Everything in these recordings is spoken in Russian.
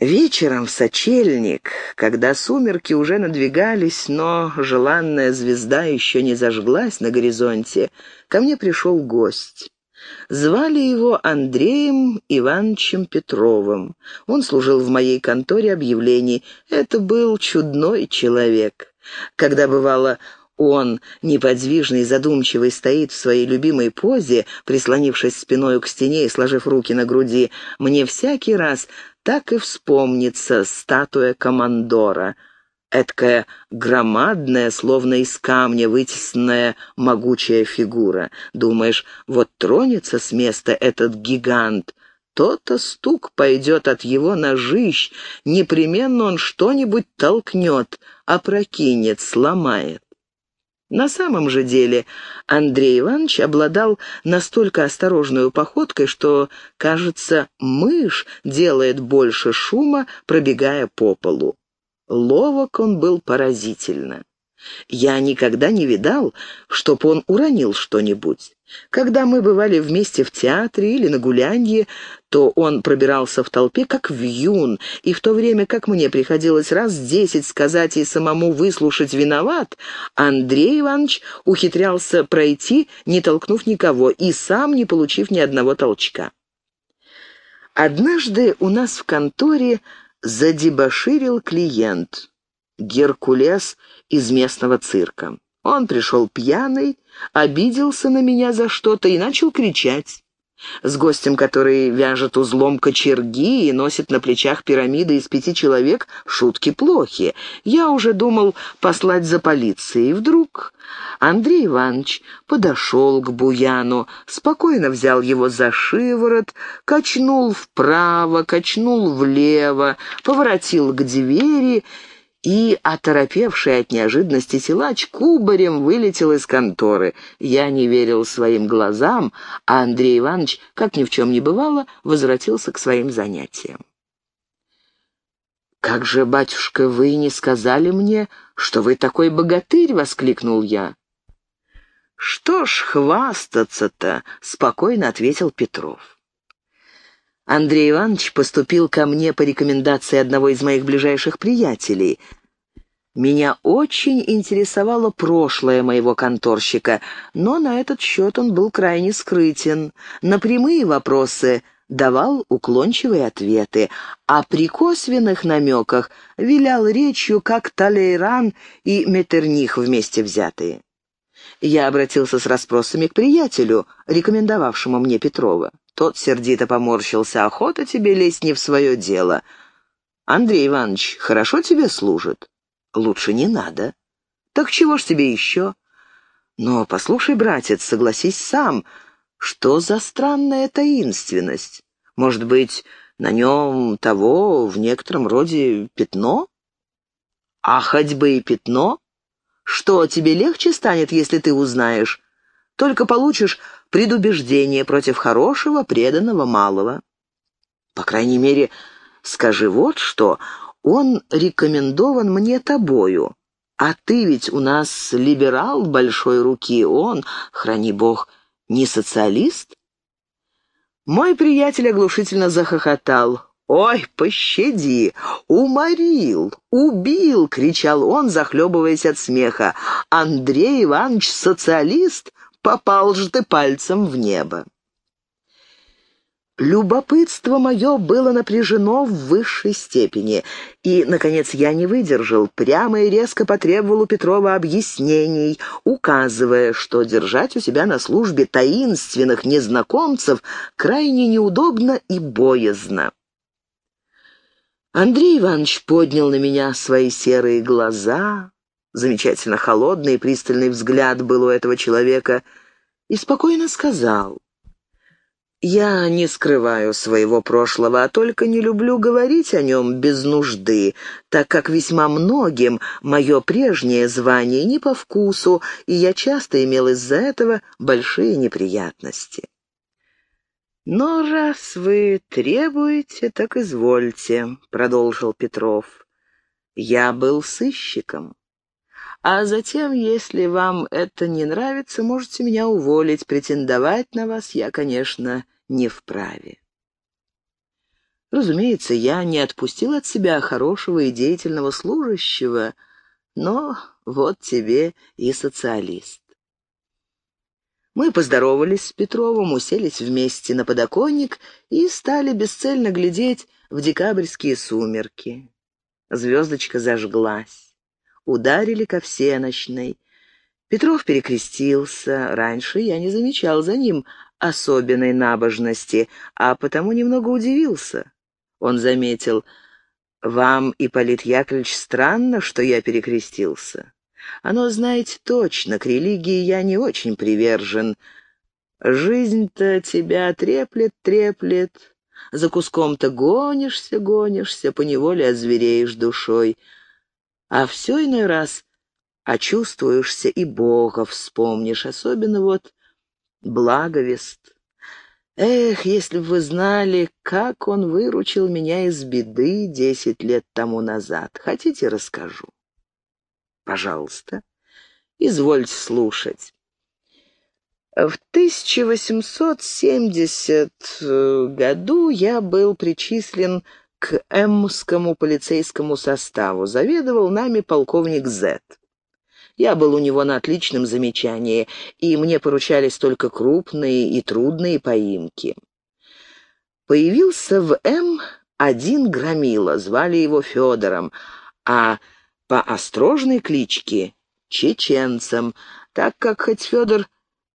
Вечером в сочельник, когда сумерки уже надвигались, но желанная звезда еще не зажглась на горизонте, ко мне пришел гость. Звали его Андреем Ивановичем Петровым. Он служил в моей конторе объявлений. Это был чудной человек. Когда бывало он, неподвижный и задумчивый, стоит в своей любимой позе, прислонившись спиной к стене и сложив руки на груди, мне всякий раз так и вспомнится статуя командора. Эдкая громадная, словно из камня вытесанная могучая фигура. Думаешь, вот тронется с места этот гигант, то-то стук пойдет от его ножищ, непременно он что-нибудь толкнет, опрокинет, сломает. На самом же деле Андрей Иванович обладал настолько осторожной походкой, что, кажется, мышь делает больше шума, пробегая по полу. Ловок он был поразительно. Я никогда не видал, чтоб он уронил что-нибудь. Когда мы бывали вместе в театре или на гулянье, то он пробирался в толпе как вьюн, и в то время как мне приходилось раз десять сказать и самому выслушать «виноват», Андрей Иванович ухитрялся пройти, не толкнув никого, и сам не получив ни одного толчка. Однажды у нас в конторе задебоширил клиент, Геркулес из местного цирка. Он пришел пьяный, обиделся на меня за что-то и начал кричать. С гостем, который вяжет узлом кочерги и носит на плечах пирамиды из пяти человек, шутки плохи. Я уже думал послать за полицией. Вдруг Андрей Иванович подошел к Буяну, спокойно взял его за шиворот, качнул вправо, качнул влево, поворотил к двери и, оторопевший от неожиданности силач, кубарем вылетел из конторы. Я не верил своим глазам, а Андрей Иванович, как ни в чем не бывало, возвратился к своим занятиям. «Как же, батюшка, вы не сказали мне, что вы такой богатырь?» — воскликнул я. «Что ж хвастаться-то?» — спокойно ответил Петров. Андрей Иванович поступил ко мне по рекомендации одного из моих ближайших приятелей. Меня очень интересовало прошлое моего конторщика, но на этот счет он был крайне скрытен. На прямые вопросы давал уклончивые ответы, а при косвенных намеках вилял речью, как Талейран и Метерних вместе взятые. Я обратился с расспросами к приятелю, рекомендовавшему мне Петрова. Тот сердито поморщился. «Охота тебе лезть не в свое дело. Андрей Иванович хорошо тебе служит?» «Лучше не надо». «Так чего ж тебе еще?» «Но послушай, братец, согласись сам, что за странная таинственность? Может быть, на нем того в некотором роде пятно?» «А хоть бы и пятно? Что, тебе легче станет, если ты узнаешь? Только получишь предубеждение против хорошего, преданного малого. По крайней мере, скажи вот что, он рекомендован мне тобою, а ты ведь у нас либерал большой руки, он, храни бог, не социалист? Мой приятель оглушительно захохотал. «Ой, пощади! Уморил! Убил!» — кричал он, захлебываясь от смеха. «Андрей Иванович социалист? Попал же ты пальцем в небо. Любопытство мое было напряжено в высшей степени, и, наконец, я не выдержал, прямо и резко потребовал у Петрова объяснений, указывая, что держать у себя на службе таинственных незнакомцев крайне неудобно и боязно. Андрей Иванович поднял на меня свои серые глаза, замечательно холодный и пристальный взгляд был у этого человека, и спокойно сказал, «Я не скрываю своего прошлого, а только не люблю говорить о нем без нужды, так как весьма многим мое прежнее звание не по вкусу, и я часто имел из-за этого большие неприятности». «Но раз вы требуете, так извольте», — продолжил Петров. «Я был сыщиком. А затем, если вам это не нравится, можете меня уволить. Претендовать на вас я, конечно, не вправе. Разумеется, я не отпустил от себя хорошего и деятельного служащего, но вот тебе и социалист. Мы поздоровались с Петровым, уселись вместе на подоконник и стали бесцельно глядеть в декабрьские сумерки. Звездочка зажглась. Ударили ко всеночной. Петров перекрестился. Раньше я не замечал за ним особенной набожности, а потому немного удивился. Он заметил, «Вам, Ипполит Яковлевич, странно, что я перекрестился. Оно, знаете, точно, к религии я не очень привержен. Жизнь-то тебя треплет-треплет, за куском-то гонишься, гонишься, поневоле озвереешь душой. А все иной раз очувствуешься и Бога вспомнишь, особенно вот благовест. Эх, если бы вы знали, как он выручил меня из беды десять лет тому назад. Хотите, расскажу? Пожалуйста, извольте слушать. В 1870 э, году я был причислен к Эммскому полицейскому составу. Заведовал нами полковник Зет. Я был у него на отличном замечании, и мне поручались только крупные и трудные поимки. Появился в М один громила, звали его Федором, а по острожной кличке — чеченцем, так как хоть Федор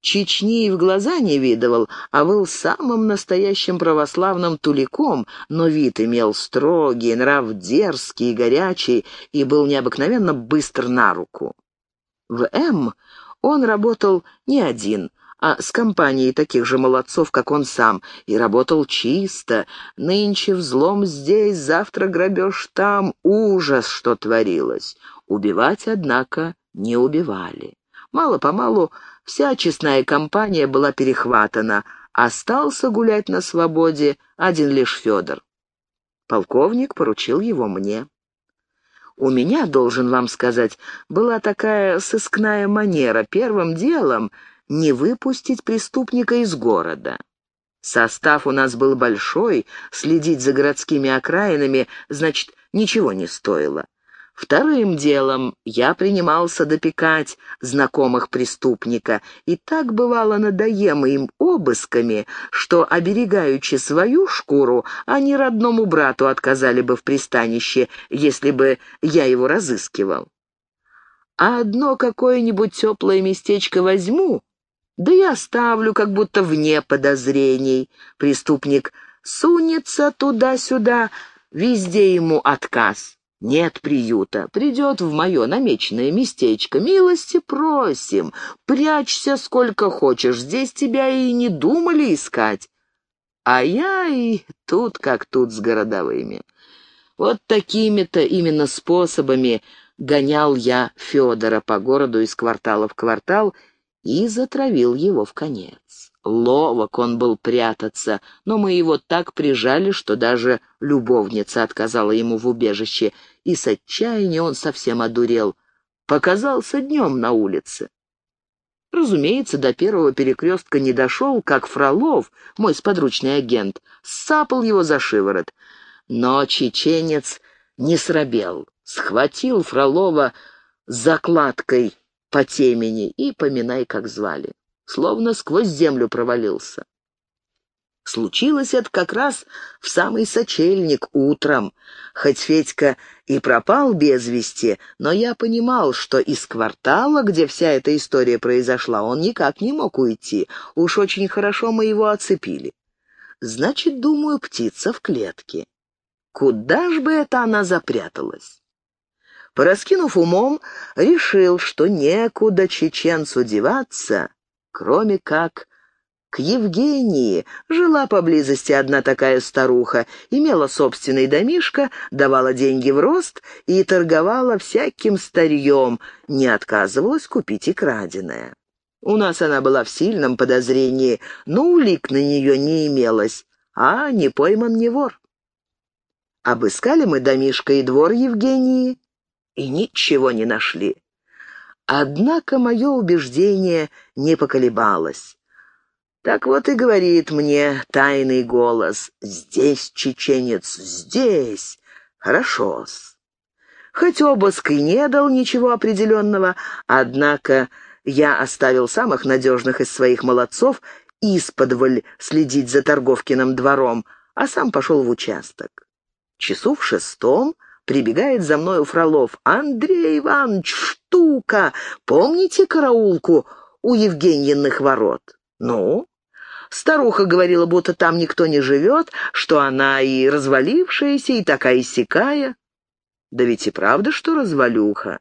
Чечни и в глаза не видывал, а был самым настоящим православным туликом, но вид имел строгий, нрав дерзкий и горячий, и был необыкновенно быстр на руку. В М он работал не один, а с компанией таких же молодцов, как он сам, и работал чисто. Нынче взлом здесь, завтра грабеж там. Ужас, что творилось. Убивать, однако, не убивали. Мало-помалу вся честная компания была перехватана. Остался гулять на свободе один лишь Федор. Полковник поручил его мне. У меня, должен вам сказать, была такая сыскная манера первым делом не выпустить преступника из города. Состав у нас был большой, следить за городскими окраинами, значит, ничего не стоило. Вторым делом я принимался допекать знакомых преступника, и так бывало надоемо им обысками, что, оберегаючи свою шкуру, они родному брату отказали бы в пристанище, если бы я его разыскивал. А одно какое-нибудь теплое местечко возьму, да и оставлю, как будто вне подозрений. Преступник сунется туда-сюда, везде ему отказ. Нет приюта. Придет в мое намеченное местечко. Милости просим. Прячься сколько хочешь. Здесь тебя и не думали искать. А я и тут как тут с городовыми. Вот такими-то именно способами гонял я Федора по городу из квартала в квартал и затравил его в конец. Ловок он был прятаться, но мы его так прижали, что даже любовница отказала ему в убежище, и с отчаяния он совсем одурел. Показался днем на улице. Разумеется, до первого перекрестка не дошел, как Фролов, мой сподручный агент, сапал его за шиворот. Но чеченец не срабел, схватил Фролова закладкой по темени и поминай, как звали словно сквозь землю провалился. Случилось это как раз в самый сочельник утром. Хоть Федька и пропал без вести, но я понимал, что из квартала, где вся эта история произошла, он никак не мог уйти. Уж очень хорошо мы его оцепили. Значит, думаю, птица в клетке. Куда ж бы это она запряталась? Пораскинув умом, решил, что некуда чеченцу деваться, кроме как к Евгении. Жила поблизости одна такая старуха, имела собственный домишко, давала деньги в рост и торговала всяким старьем, не отказывалась купить и краденое. У нас она была в сильном подозрении, но улик на нее не имелось, а не пойман не вор. Обыскали мы домишко и двор Евгении и ничего не нашли. Однако мое убеждение не поколебалось. Так вот и говорит мне тайный голос. «Здесь, чеченец, здесь!» Хорошо-с. Хоть обыск и не дал ничего определенного, однако я оставил самых надежных из своих молодцов исподволь следить за Торговкиным двором, а сам пошел в участок. Часу в шестом прибегает за мною Фролов. «Андрей Иванович, штука! Помните караулку у Евгеньиных ворот?» «Ну?» Старуха говорила, будто там никто не живет, что она и развалившаяся, и такая сякая. Да ведь и правда, что развалюха.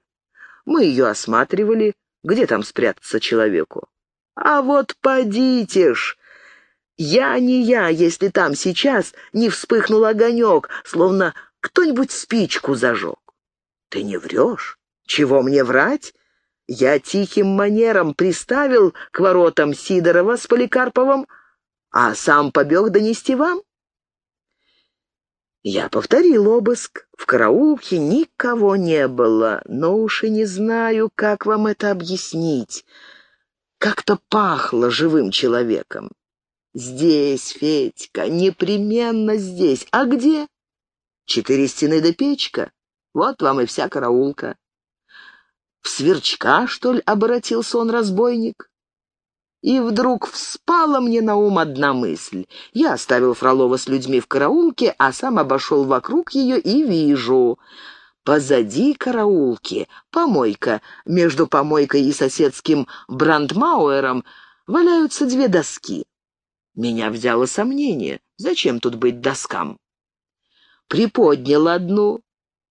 Мы ее осматривали, где там спрятаться человеку. А вот подите ж! Я не я, если там сейчас не вспыхнул огонек, словно кто-нибудь спичку зажег. Ты не врешь? Чего мне врать? Я тихим манером приставил к воротам Сидорова с Поликарповым, а сам побег донести вам. Я повторил обыск. В караулке никого не было, но уж и не знаю, как вам это объяснить. Как-то пахло живым человеком. Здесь, Федька, непременно здесь. А где? Четыре стены да печка. Вот вам и вся караулка. В сверчка, что ли, обратился он разбойник? И вдруг вспала мне на ум одна мысль. Я оставил Фролова с людьми в караулке, а сам обошел вокруг ее и вижу. Позади караулки помойка. Между помойкой и соседским брандмауэром валяются две доски. Меня взяло сомнение. Зачем тут быть доскам? Приподнял одну,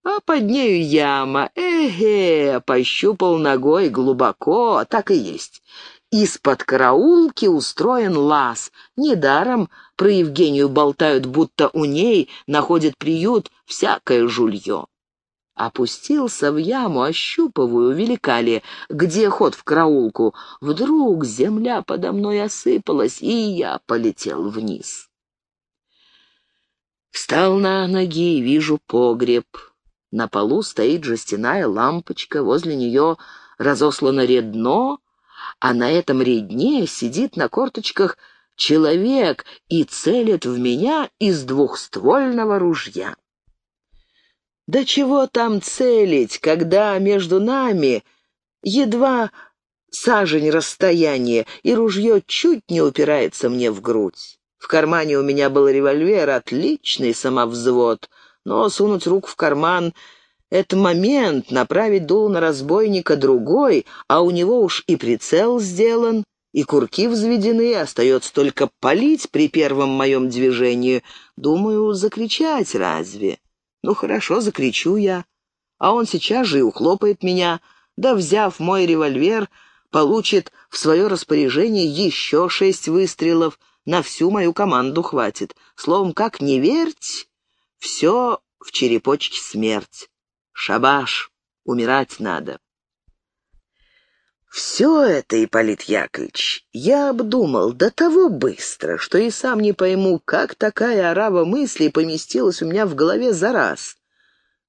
а под нею яма. Эге, пощупал ногой глубоко, так и есть. Из-под караулки устроен лаз. Недаром про Евгению болтают, будто у ней находит приют всякое жулье. Опустился в яму, ощупываю, велика ли, где ход в караулку. Вдруг земля подо мной осыпалась, и я полетел вниз. Встал на ноги и вижу погреб. На полу стоит жестяная лампочка, возле нее разослано редно, а на этом редне сидит на корточках человек и целит в меня из двухствольного ружья. Да чего там целить, когда между нами едва сажень расстояние, и ружье чуть не упирается мне в грудь. В кармане у меня был револьвер, отличный самовзвод, но сунуть руку в карман это момент направить дул на разбойника другой, а у него уж и прицел сделан, и курки взведены, остается только палить при первом моем движении. Думаю, закричать разве? Ну хорошо, закричу я. А он сейчас же и ухлопает меня, да, взяв мой револьвер, получит в свое распоряжение еще шесть выстрелов, на всю мою команду хватит. Словом, как не верьте, все в черепочке смерть. Шабаш, умирать надо. Все это, Ипполит Яковлевич, я обдумал до того быстро, что и сам не пойму, как такая орава мыслей поместилась у меня в голове за раз.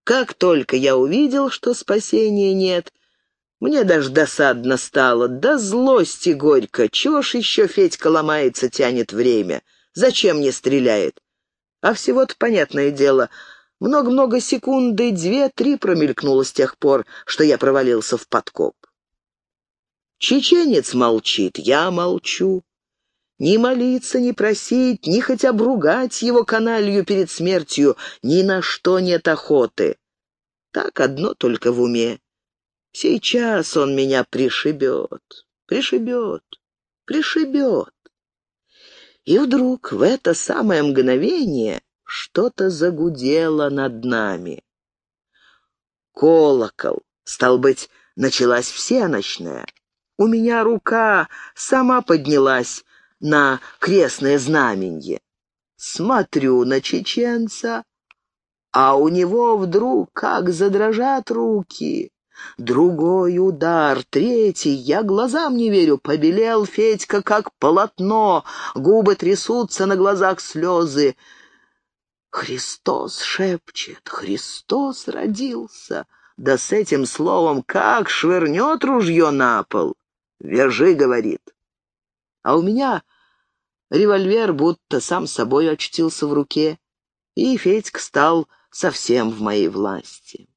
Как только я увидел, что спасения нет, мне даже досадно стало, да злости горько. Чего ж еще Федька ломается, тянет время? Зачем не стреляет? А всего-то, понятное дело, много-много секунды, две-три промелькнуло с тех пор, что я провалился в подкоп. Чеченец молчит, я молчу. Ни молиться, ни просить, ни хотя бы ругать его каналью перед смертью, ни на что нет охоты. Так одно только в уме. Сейчас он меня пришибет, пришибет, пришибет. И вдруг в это самое мгновение что-то загудело над нами. Колокол, стал быть, началась всеночная. У меня рука сама поднялась на крестное знаменье. Смотрю на чеченца, а у него вдруг как задрожат руки. Другой удар, третий, я глазам не верю, побелел Федька как полотно, губы трясутся, на глазах слезы. Христос шепчет, Христос родился. Да с этим словом как швырнет ружье на пол. «Вяжи», — говорит. А у меня Револьвер будто сам собой очутился в руке, и Федька стал совсем в моей власти.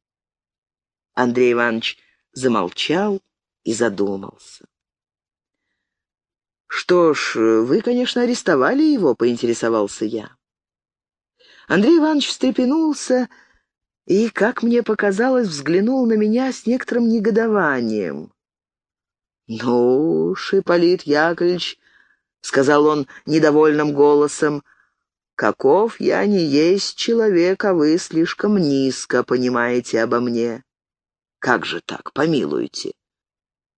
Андрей Иванович замолчал и задумался. «Что ж, вы, конечно, арестовали его», — поинтересовался я. Андрей Иванович встрепенулся и, как мне показалось, взглянул на меня с некоторым негодованием. «Ну, Шиполит Яковлевич», — сказал он недовольным голосом, — «каков я не есть человек, а вы слишком низко понимаете обо мне». «Как же так, помилуйте?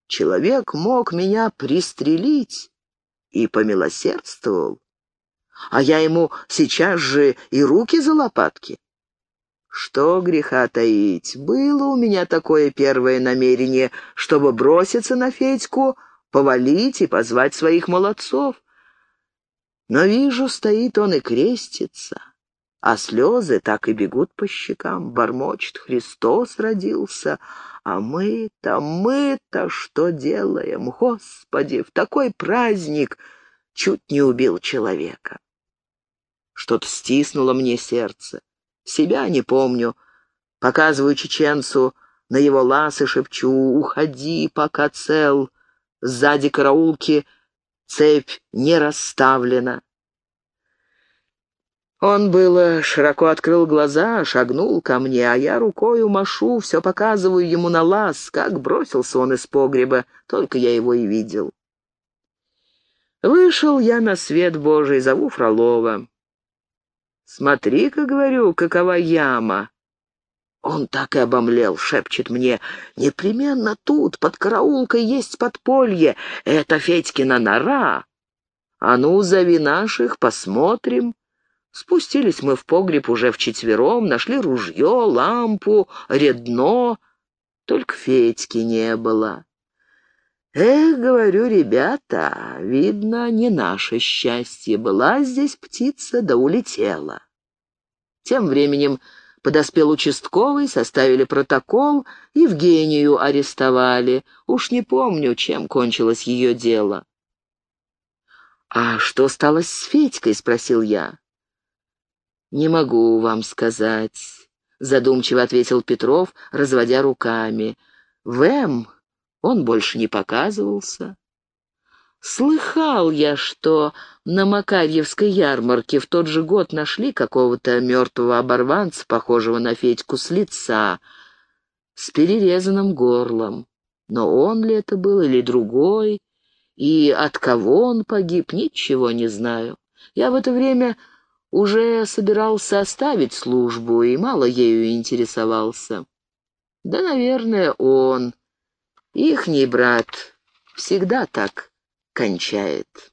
Человек мог меня пристрелить и помилосердствовал, а я ему сейчас же и руки за лопатки. Что греха таить, было у меня такое первое намерение, чтобы броситься на Федьку, повалить и позвать своих молодцов. Но вижу, стоит он и крестится, а слезы так и бегут по щекам, бормочет «Христос родился», а мы-то, мы-то что делаем? Господи, в такой праздник чуть не убил человека. Что-то стиснуло мне сердце. Себя не помню. Показываю чеченцу на его лаз и шепчу «Уходи, пока цел». Сзади караулки цепь не расставлена. Он было широко открыл глаза, шагнул ко мне, а я рукою машу, все показываю ему на лаз, как бросился он из погреба, только я его и видел. Вышел я на свет Божий, зову Фролова. «Смотри-ка, — говорю, — какова яма!» Он так и обомлел, шепчет мне, «Непременно тут, под караулкой, есть подполье. Это Федькина нора. А ну, зови наших, посмотрим». Спустились мы в погреб уже вчетвером, нашли ружье, лампу, редно. Только Федьки не было. Эх, говорю, ребята, видно, не наше счастье. Была здесь птица, да улетела. Тем временем подоспел участковый, составили протокол, Евгению арестовали. Уж не помню, чем кончилось ее дело. «А что стало с Федькой?» — спросил я. «Не могу вам сказать», — задумчиво ответил Петров, разводя руками. «В он больше не показывался». Слыхал я, что на Макарьевской ярмарке в тот же год нашли какого-то мертвого оборванца, похожего на Федьку с лица, с перерезанным горлом. Но он ли это был или другой, и от кого он погиб, ничего не знаю. Я в это время уже собирался оставить службу и мало ею интересовался. Да, наверное, он, ихний брат, всегда так кончает.